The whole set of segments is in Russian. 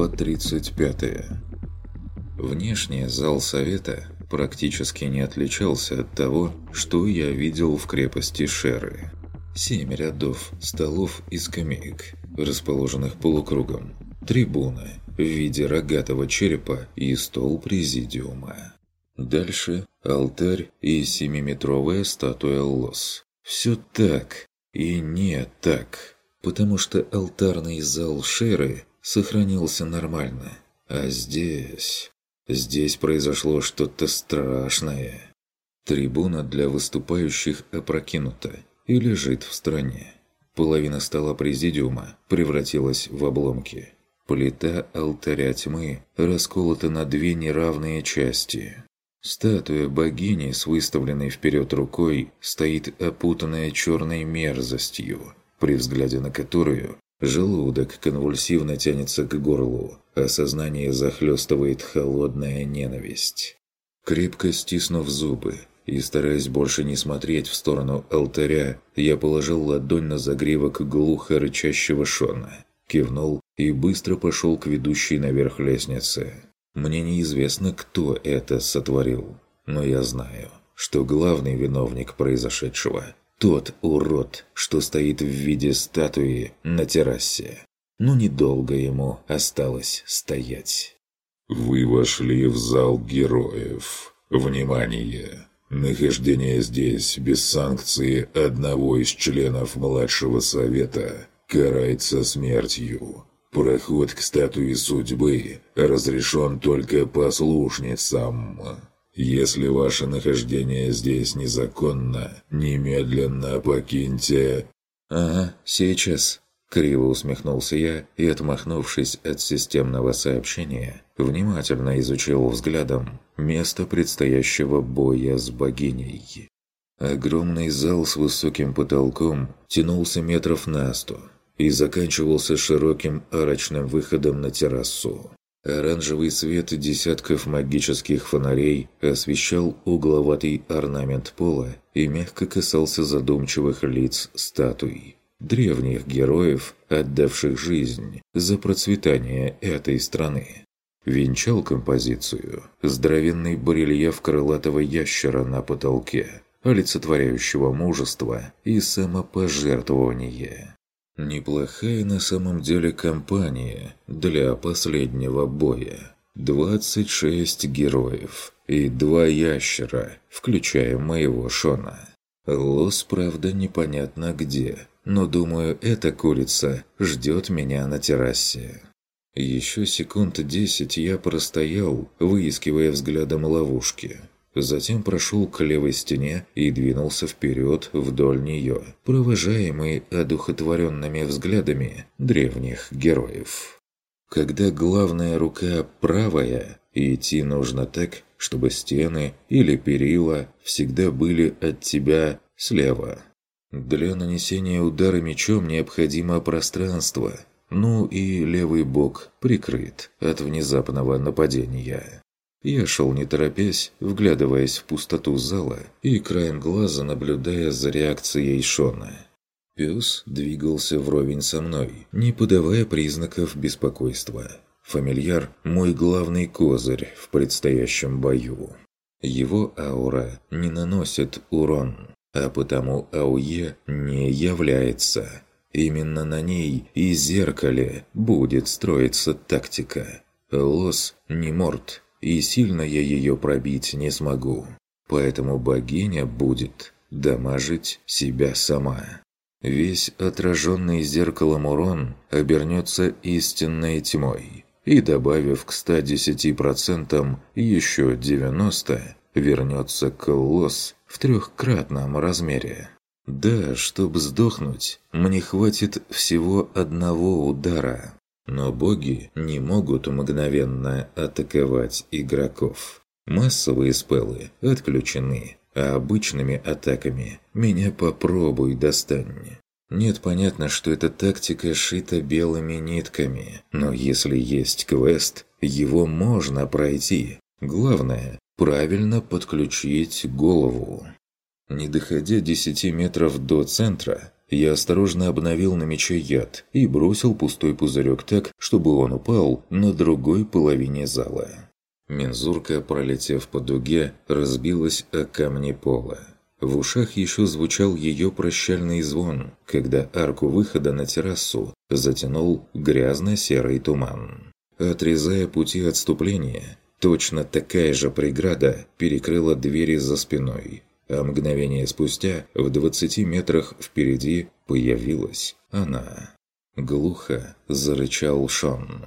Глава 35. Внешне зал совета практически не отличался от того, что я видел в крепости Шеры. Семь рядов столов и скамеек, расположенных полукругом, трибуны в виде рогатого черепа и стол президиума. Дальше алтарь и семиметровая статуя лос. Все так и не так, потому что алтарный зал Шеры сохранился нормально. А здесь... Здесь произошло что-то страшное. Трибуна для выступающих опрокинута и лежит в стороне. Половина стола президиума превратилась в обломки. Плита алтаря тьмы расколота на две неравные части. Статуя богини с выставленной вперед рукой стоит опутанная черной мерзостью, при взгляде на которую Желудок конвульсивно тянется к горлу, а сознание захлестывает холодная ненависть. Крепко стиснув зубы и стараясь больше не смотреть в сторону алтаря, я положил ладонь на загривок глухо рычащего Шона, кивнул и быстро пошел к ведущей наверх лестнице. Мне неизвестно, кто это сотворил, но я знаю, что главный виновник произошедшего тот урод, что стоит в виде статуи на террасе. Но недолго ему осталось стоять. Вы вошли в зал героев. Внимание! Нахождение здесь без санкции одного из членов младшего совета карается смертью. Проход к статуе судьбы разрешен только послушницам. Если ваше нахождение здесь незаконно, немедленно покиньте...» «Ага, сейчас». Криво усмехнулся я и, отмахнувшись от системного сообщения, внимательно изучил взглядом место предстоящего боя с богиней. Огромный зал с высоким потолком тянулся метров на сто и заканчивался широким арочным выходом на террасу. Оранжевый свет десятков магических фонарей освещал угловатый орнамент пола и мягко касался задумчивых лиц статуй. Древних героев, отдавших жизнь за процветание этой страны. Венчал композицию здоровенный барельеф крылатого ящера на потолке, олицетворяющего мужество и самопожертвование. Неплохая на самом деле компания для последнего боя. 26 героев и два ящера, включая моего Шона. Лос, правда, непонятно где, но думаю, эта курица ждет меня на террасе. Еще секунд десять я простоял, выискивая взглядом ловушки. Затем прошел к левой стене и двинулся вперед вдоль нее, провожаемый одухотворенными взглядами древних героев. Когда главная рука правая, идти нужно так, чтобы стены или перила всегда были от тебя слева. Для нанесения удара мечом необходимо пространство, ну и левый бок прикрыт от внезапного нападения. Я шел не торопясь, вглядываясь в пустоту зала и краем глаза наблюдая за реакцией Шона. Пес двигался вровень со мной, не подавая признаков беспокойства. Фамильяр – мой главный козырь в предстоящем бою. Его аура не наносит урон, а потому АУЕ не является. Именно на ней и зеркале будет строиться тактика. Лос не морд, и сильно я ее пробить не смогу. Поэтому богиня будет дамажить себя сама. Весь отраженный зеркалом урон обернется истинной тьмой. И добавив к 110% еще 90%, вернется колосс в трехкратном размере. Да, чтобы сдохнуть, мне хватит всего одного удара. Но боги не могут мгновенно атаковать игроков. Массовые спеллы отключены, а обычными атаками меня попробуй достань. Нет, понятно, что эта тактика шита белыми нитками, но если есть квест, его можно пройти. Главное – правильно подключить голову. Не доходя 10 метров до центра, Я осторожно обновил на мече яд и бросил пустой пузырек так, чтобы он упал на другой половине зала. Мензурка, пролетев по дуге, разбилась о камни пола. В ушах еще звучал ее прощальный звон, когда арку выхода на террасу затянул грязно-серый туман. Отрезая пути отступления, точно такая же преграда перекрыла двери за спиной, а мгновение спустя в 20 метрах впереди появилась она. Глухо зарычал Шон.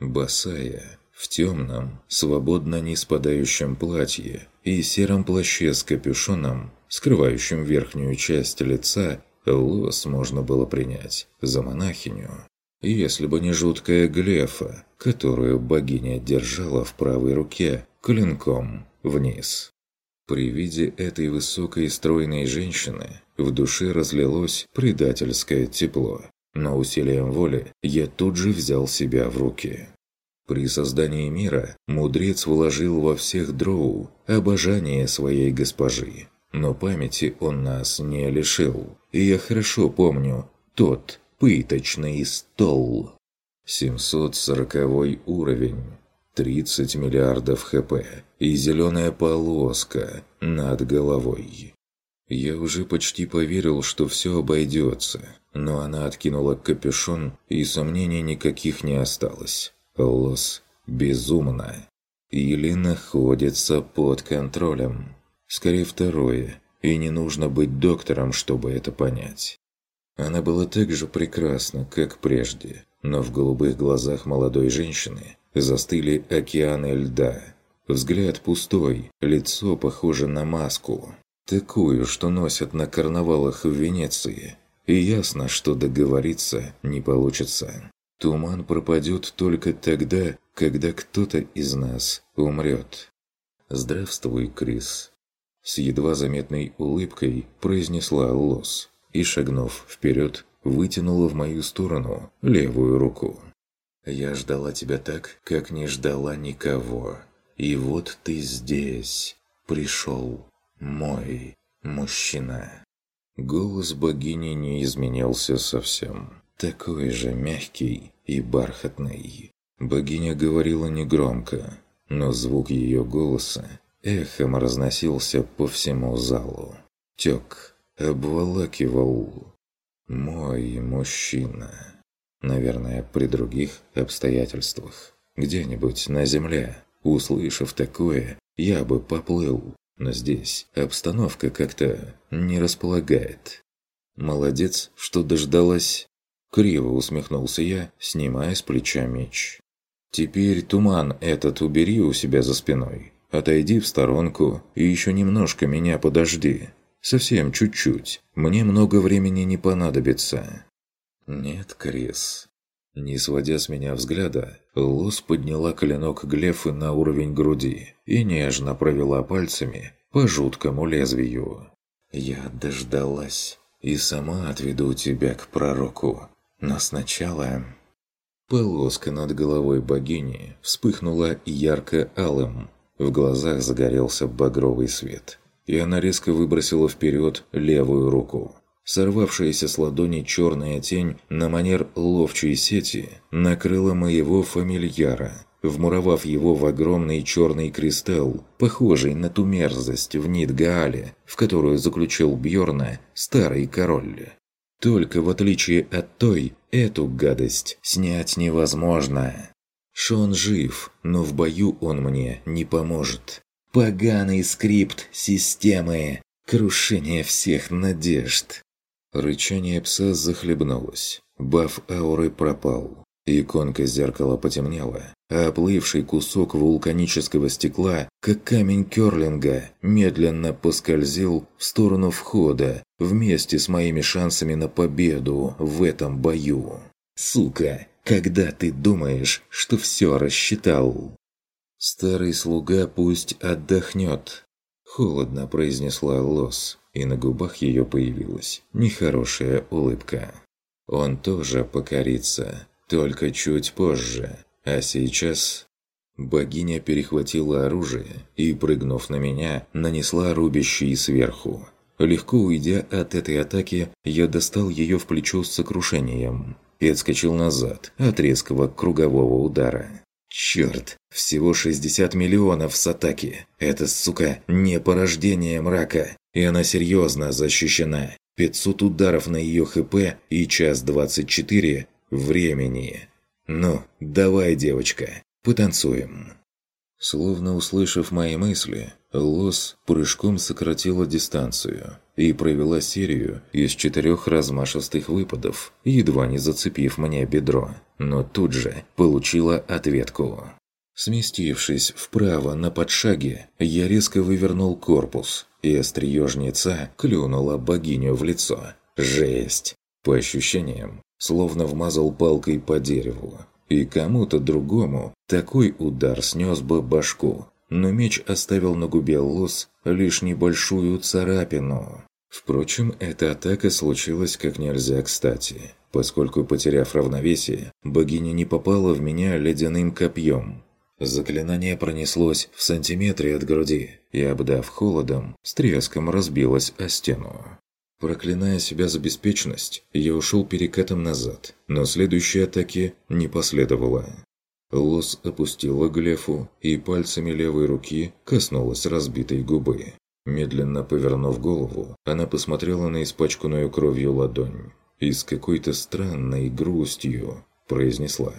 Босая, в темном, свободно не спадающем платье и сером плаще с капюшоном, скрывающим верхнюю часть лица, лос можно было принять за монахиню. Если бы не жуткая глефа, которую богиня держала в правой руке, клинком вниз. При виде этой высокой стройной женщины в душе разлилось предательское тепло, но усилием воли я тут же взял себя в руки. При создании мира мудрец вложил во всех дроу обожание своей госпожи, но памяти он нас не лишил, и я хорошо помню тот пыточный стол. 740 уровень, 30 миллиардов хп и зеленая полоска над головой. Я уже почти поверил, что все обойдется, но она откинула капюшон, и сомнений никаких не осталось. Лос безумна. Или находится под контролем. Скорее второе, и не нужно быть доктором, чтобы это понять. Она была так же прекрасна, как прежде, но в голубых глазах молодой женщины застыли океаны льда. Взгляд пустой, лицо похоже на маску. Такую, что носят на карнавалах в Венеции. И ясно, что договориться не получится. Туман пропадет только тогда, когда кто-то из нас умрет. «Здравствуй, Крис», – с едва заметной улыбкой произнесла Лос и, шагнув вперед, вытянула в мою сторону левую руку. «Я ждала тебя так, как не ждала никого. И вот ты здесь. Пришел. Мой мужчина». Голос богини не изменился совсем такой же мягкий и бархатный. Богиня говорила негромко, но звук ее голоса эхом разносился по всему залу. Тек, обволакивал. «Мой мужчина». Наверное, при других обстоятельствах. Где-нибудь на земле, услышав такое, я бы поплыл. Но здесь обстановка как-то не располагает. Молодец, что дождалась Криво усмехнулся я, снимая с плеча меч. «Теперь туман этот убери у себя за спиной. Отойди в сторонку и еще немножко меня подожди. Совсем чуть-чуть. Мне много времени не понадобится». «Нет, Крис». Не сводя с меня взгляда, Лос подняла клинок Глефы на уровень груди и нежно провела пальцами по жуткому лезвию. «Я дождалась и сама отведу тебя к пророку. Но сначала... Полоска над головой богини вспыхнула ярко-алым. В глазах загорелся багровый свет. И она резко выбросила вперед левую руку. Сорвавшаяся с ладони черная тень на манер ловчей сети накрыла моего фамильяра, вмуровав его в огромный черный кристалл, похожий на ту мерзость в Нидгаале, в которую заключил Бьорна старый король. Только в отличие от той, эту гадость снять невозможно. Шон жив, но в бою он мне не поможет. Поганый скрипт системы. Крушение всех надежд. Рычание пса захлебнулось. Баф ауры пропал. Иконка зеркала потемнела, а оплывший кусок вулканического стекла, как камень керлинга, медленно поскользил в сторону входа вместе с моими шансами на победу в этом бою. «Сука, когда ты думаешь, что все рассчитал?» «Старый слуга пусть отдохнет», – холодно произнесла Лос, и на губах ее появилась нехорошая улыбка. «Он тоже покорится, только чуть позже. А сейчас... Богиня перехватила оружие и, прыгнув на меня, нанесла рубящий сверху. Легко уйдя от этой атаки, я достал ее в плечо с сокрушением и отскочил назад от резкого кругового удара. Черт, всего 60 миллионов с атаки. Это, сука, не порождение мрака, и она серьезно защищена. 500 ударов на ее ХП и час 24 времени. Ну, давай, девочка, потанцуем. Словно услышав мои мысли, Лос прыжком сократила дистанцию и провела серию из четырех размашистых выпадов, едва не зацепив мне бедро, но тут же получила ответку. Сместившись вправо на подшаге, я резко вывернул корпус, и острие клюнула богиню в лицо. Жесть! По ощущениям, словно вмазал палкой по дереву. И кому-то другому такой удар снес бы башку, но меч оставил на губе Лос лишь небольшую царапину. Впрочем, эта атака случилась как нельзя кстати, поскольку, потеряв равновесие, богиня не попала в меня ледяным копьем. Заклинание пронеслось в сантиметре от груди и, обдав холодом, с треском разбилось о стену. Проклиная себя за беспечность, я ушел перекатом назад, но следующей атаки не последовало. Лос опустила глефу и пальцами левой руки коснулась разбитой губы. Медленно повернув голову, она посмотрела на испачканную кровью ладонь и с какой-то странной грустью произнесла.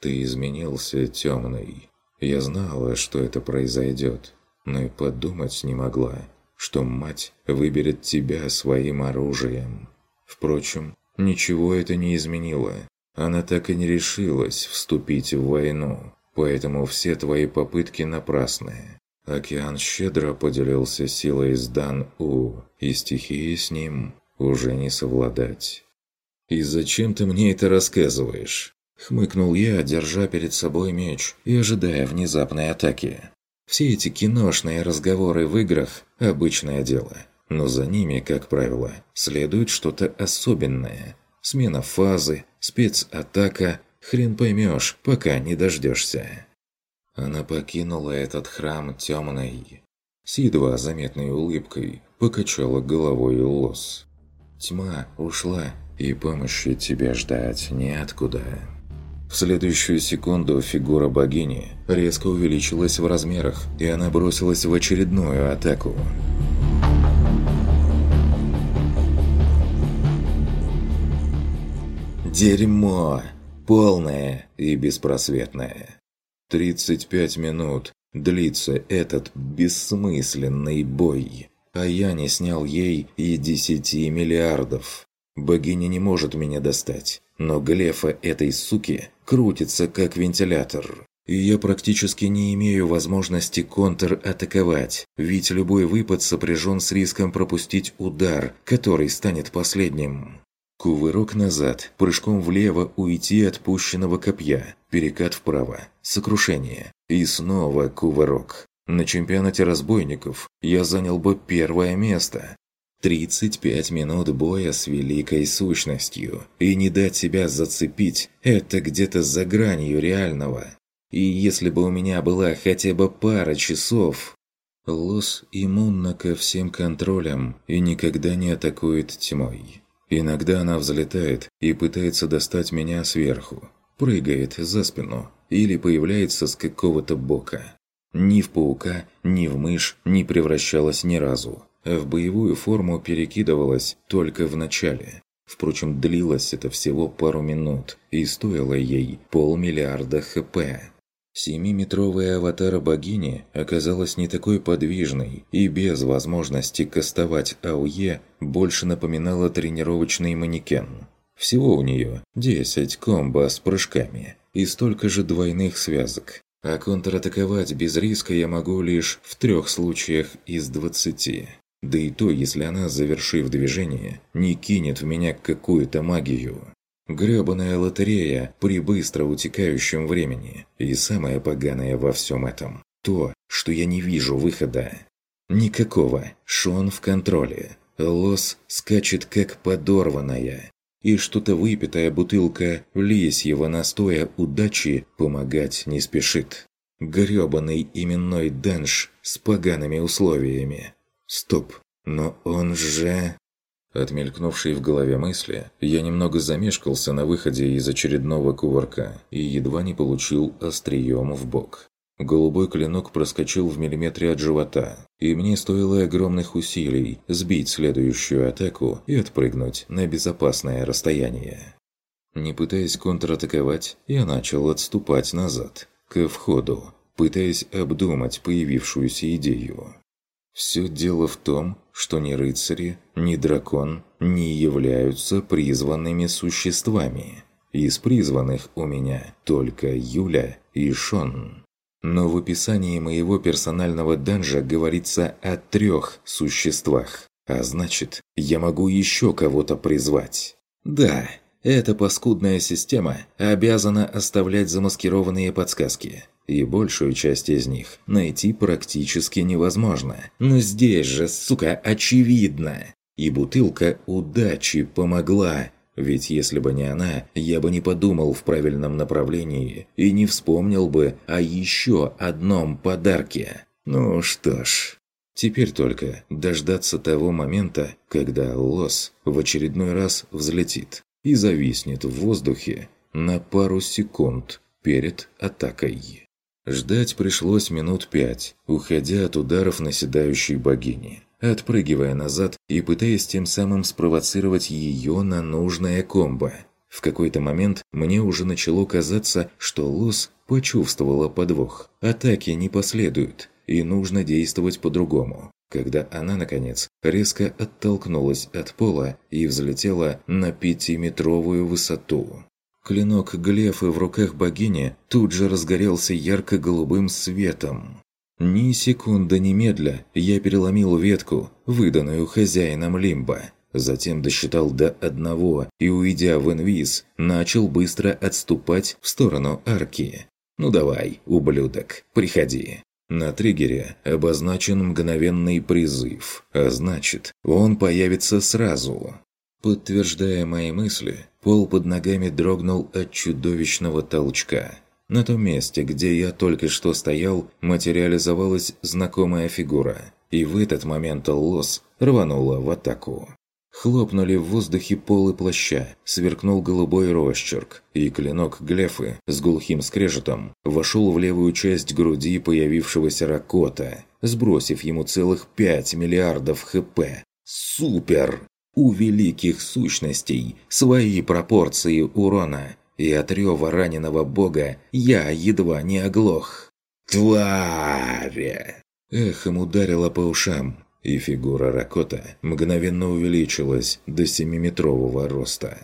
«Ты изменился, темный. Я знала, что это произойдет, но и подумать не могла, что мать выберет тебя своим оружием. Впрочем, ничего это не изменило. Она так и не решилась вступить в войну, поэтому все твои попытки напрасны. Океан щедро поделился силой с Дан-У, и стихии с ним уже не совладать. «И зачем ты мне это рассказываешь?» Хмыкнул я, держа перед собой меч и ожидая внезапной атаки. Все эти киношные разговоры в играх – обычное дело. Но за ними, как правило, следует что-то особенное. Смена фазы, спецатака, хрен поймешь, пока не дождешься. Она покинула этот храм темной. С едва заметной улыбкой покачала головой лос. Тьма ушла, и помощи тебе ждать неоткуда. В следующую секунду фигура богини резко увеличилась в размерах, и она бросилась в очередную атаку. Дерьмо! Полное и беспросветное. 35 минут длится этот бессмысленный бой, а я не снял ей и 10 миллиардов. Богиня не может меня достать, но глефа этой суки крутится как вентилятор. И я практически не имею возможности контр-атаковать, ведь любой выпад сопряжен с риском пропустить удар, который станет последним. Кувырок назад, прыжком влево уйти от пущенного копья, перекат вправо, сокрушение и снова кувырок. На чемпионате разбойников я занял бы первое место, 35 минут боя с великой сущностью, и не дать себя зацепить – это где-то за гранью реального. И если бы у меня была хотя бы пара часов... Лос иммунна ко всем контролям и никогда не атакует тьмой. Иногда она взлетает и пытается достать меня сверху, прыгает за спину или появляется с какого-то бока. Ни в паука, ни в мышь не превращалась ни разу в боевую форму перекидывалась только в начале. Впрочем, длилось это всего пару минут и стоило ей полмиллиарда хп. Семиметровая аватара богини оказалась не такой подвижной и без возможности кастовать АУЕ больше напоминала тренировочный манекен. Всего у нее 10 комбо с прыжками и столько же двойных связок. А контратаковать без риска я могу лишь в трех случаях из 20. Да и то, если она, завершив движение, не кинет в меня какую-то магию. Грёбаная лотерея при быстро утекающем времени. И самое поганое во всем этом – то, что я не вижу выхода. Никакого. Шон в контроле. Лос скачет как подорванная. И что-то выпитая бутылка лисьего настоя удачи помогать не спешит. Грёбаный именной денж с погаными условиями. Стоп. Но он же... Отмелькнувшей в голове мысли, я немного замешкался на выходе из очередного кувырка и едва не получил острием в бок. Голубой клинок проскочил в миллиметре от живота, и мне стоило огромных усилий сбить следующую атаку и отпрыгнуть на безопасное расстояние. Не пытаясь контратаковать, я начал отступать назад, к входу, пытаясь обдумать появившуюся идею. Все дело в том, что ни рыцари, ни дракон не являются призванными существами. Из призванных у меня только Юля и Шон. Но в описании моего персонального данжа говорится о трех существах. А значит, я могу еще кого-то призвать. Да, эта паскудная система обязана оставлять замаскированные подсказки и большую часть из них найти практически невозможно. Но здесь же, сука, очевидно. И бутылка удачи помогла. Ведь если бы не она, я бы не подумал в правильном направлении и не вспомнил бы о еще одном подарке. Ну что ж, теперь только дождаться того момента, когда лос в очередной раз взлетит и зависнет в воздухе на пару секунд перед атакой. Ждать пришлось минут пять, уходя от ударов наседающей богини, отпрыгивая назад и пытаясь тем самым спровоцировать ее на нужное комбо. В какой-то момент мне уже начало казаться, что Лос почувствовала подвох. Атаки не последуют, и нужно действовать по-другому. Когда она, наконец, резко оттолкнулась от пола и взлетела на пятиметровую высоту. Клинок Глефы в руках богини тут же разгорелся ярко-голубым светом. Ни секунды немедля я переломил ветку, выданную хозяином Лимба. Затем досчитал до одного и, уйдя в инвиз, начал быстро отступать в сторону арки. «Ну давай, ублюдок, приходи». На триггере обозначен мгновенный призыв, а значит, он появится сразу. Подтверждая мои мысли, пол под ногами дрогнул от чудовищного толчка. На том месте, где я только что стоял, материализовалась знакомая фигура, и в этот момент лос рванула в атаку. Хлопнули в воздухе полы плаща, сверкнул голубой росчерк, и клинок Глефы с глухим скрежетом вошел в левую часть груди появившегося Ракота, сбросив ему целых 5 миллиардов хп. Супер! У великих сущностей свои пропорции урона, и от рева раненого бога я едва не оглох. «Тварь!» Эхом ударило по ушам, и фигура Ракота мгновенно увеличилась до семиметрового роста.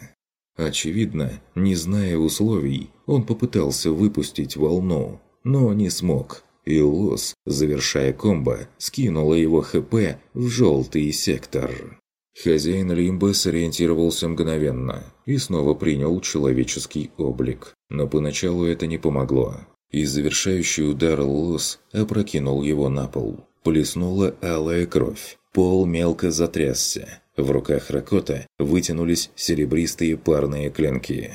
Очевидно, не зная условий, он попытался выпустить волну, но не смог, и Лос, завершая комбо, скинула его ХП в желтый сектор. Хозяин Лимба сориентировался мгновенно и снова принял человеческий облик. Но поначалу это не помогло. И завершающий удар лос опрокинул его на пол. Плеснула алая кровь. Пол мелко затрясся. В руках Ракота вытянулись серебристые парные клинки.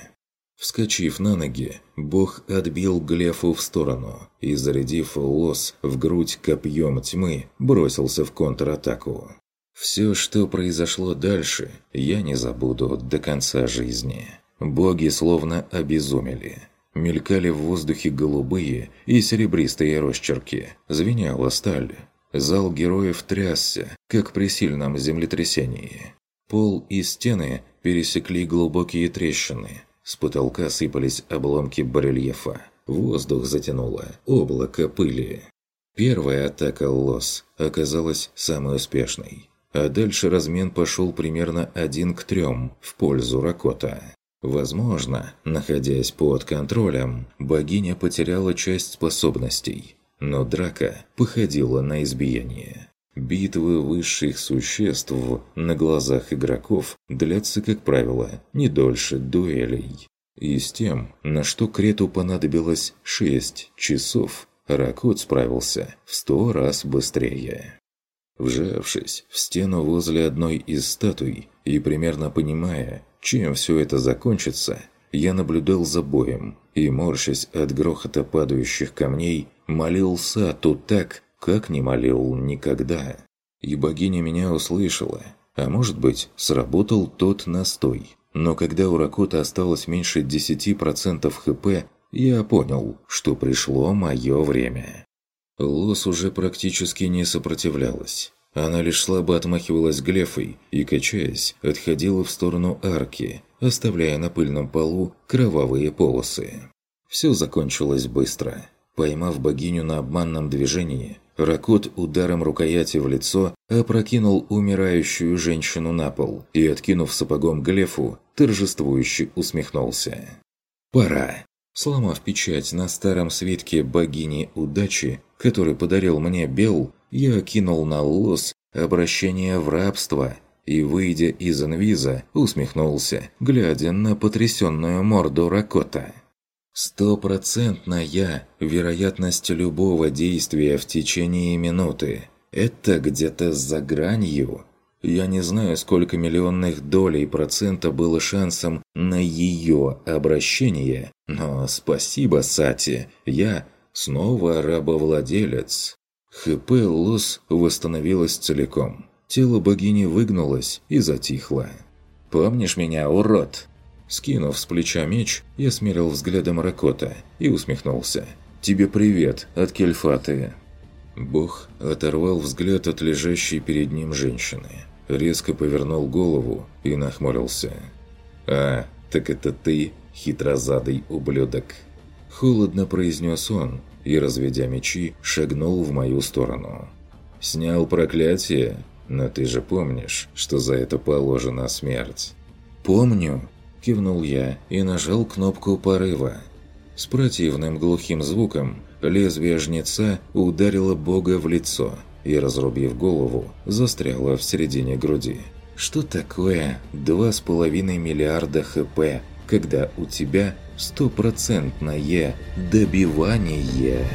Вскочив на ноги, бог отбил Глефу в сторону и, зарядив лос в грудь копьем тьмы, бросился в контратаку. Все, что произошло дальше, я не забуду до конца жизни. Боги словно обезумели. Мелькали в воздухе голубые и серебристые росчерки. Звенела сталь. Зал героев трясся, как при сильном землетрясении. Пол и стены пересекли глубокие трещины. С потолка сыпались обломки барельефа. Воздух затянуло облако пыли. Первая атака Лос оказалась самой успешной. А дальше размен пошел примерно один к трем в пользу Ракота. Возможно, находясь под контролем, богиня потеряла часть способностей, но драка походила на избиение. Битвы высших существ на глазах игроков длятся, как правило, не дольше дуэлей. И с тем, на что Крету понадобилось 6 часов, Ракот справился в сто раз быстрее. Вжавшись в стену возле одной из статуй и примерно понимая, чем все это закончится, я наблюдал за боем и, морщась от грохота падающих камней, молил Сату так, как не молил никогда. И богиня меня услышала. А может быть, сработал тот настой. Но когда у Ракота осталось меньше 10% хп, я понял, что пришло мое время. Лос уже практически не сопротивлялась. Она лишь слабо отмахивалась глефой и, качаясь, отходила в сторону арки, оставляя на пыльном полу кровавые полосы. Все закончилось быстро. Поймав богиню на обманном движении, Ракот ударом рукояти в лицо опрокинул умирающую женщину на пол и, откинув сапогом глефу, торжествующе усмехнулся. «Пора!» Сломав печать на старом свитке богини удачи, который подарил мне Бел, я кинул на лос обращение в рабство и, выйдя из инвиза, усмехнулся, глядя на потрясенную морду Ракота. Стопроцентная вероятность любого действия в течение минуты. Это где-то за гранью. Я не знаю, сколько миллионных долей процента было шансом на ее обращение, но спасибо, Сати, я снова рабовладелец. ХП Лос восстановилась целиком. Тело богини выгнулось и затихло. «Помнишь меня, урод?» Скинув с плеча меч, я смерил взглядом Ракота и усмехнулся. «Тебе привет от Кельфаты!» Бог оторвал взгляд от лежащей перед ним женщины, резко повернул голову и нахмурился. «А, так это ты, хитрозадый ублюдок!» Холодно произнес он и, разведя мечи, шагнул в мою сторону. «Снял проклятие? Но ты же помнишь, что за это положена смерть?» «Помню!» Кивнул я и нажал кнопку порыва. С противным глухим звуком лезвие жнеца ударило бога в лицо и, разрубив голову, застряло в середине груди. Что такое 2,5 миллиарда хп, когда у тебя стопроцентное добивание?